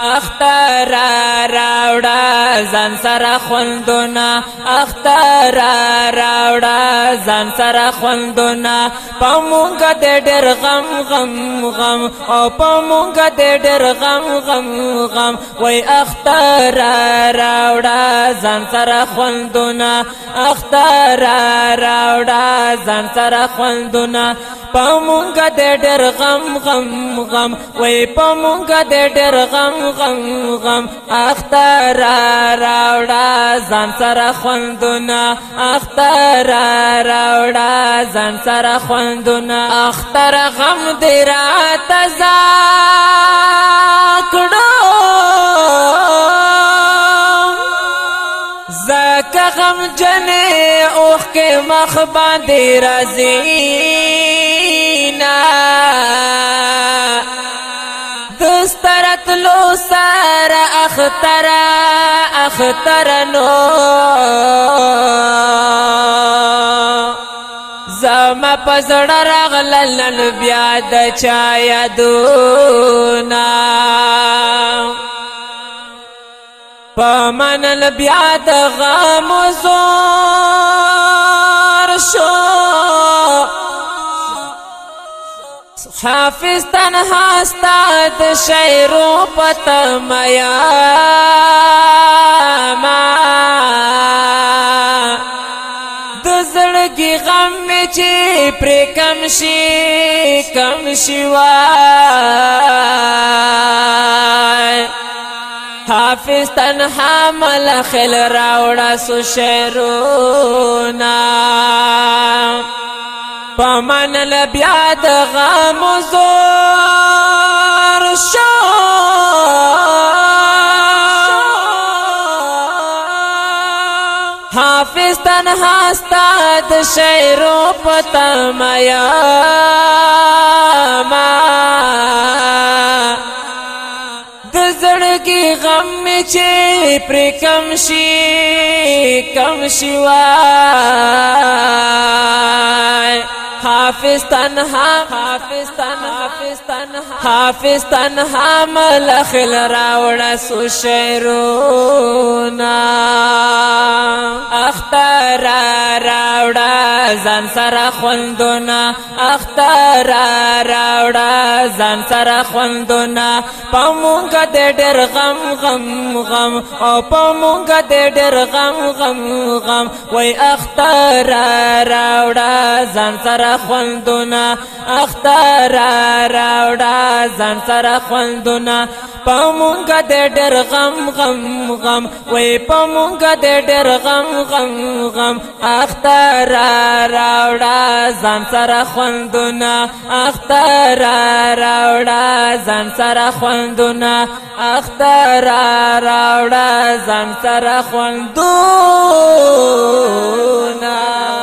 اختر راوړه ځان سره خوندونه اختر راوړه ځان سره خوندونه پمونګ د ډېر غم غم غم او پمونګ د ډېر غم غم غم وای اختر راوړه ځان سره خوندونه اختر راوړه ځان سره خوندونه پمونګه د ډر غم غم غم وای پمونګه د ډر غم غم غم اختر راوړا ځان سره خوندونه اختر راوړا ځان سره خوندونه اختر غم دې را تزا کړو زکه غم جنې اوخ کې مخ باندې راځي دسترت لو سار اختر اختر نو زما پزړه راغلل نن بیا د چا یادونه پمنل بیا د غم زور شو حافظ تنها استاد شعرو پتمیا ما د زړګي غم می چې پر کم شي کم شي وای حافظ تنها ملخل راوړا سو شعرو پمن لبیا د غم زور شو حافظ تنها استاد شعر پتل میا ما د زړګي غم چې پر کم شي کم شي وای حافظ تنها حافظ تنها حافظ تنها حافظ تنها ملخل راوړه سو شعرونه اختر راوړه ځان سره خوندونه اختر راوړه ځان سره خوندونه په مونږ د ډېر غم غم غم او په مونږ د ډېر غم غم غم وای اختر راوړه ځان سره خوندونه اختر راوړه ځان سره خوندونه پمونګه د ډېر غم غم غم وای پمونګه د ډېر غم غم غم اختر راوړا ځان سره خوندونه اختر راوړا ځان سره خوندونه اختر راوړا ځان سره خوندونه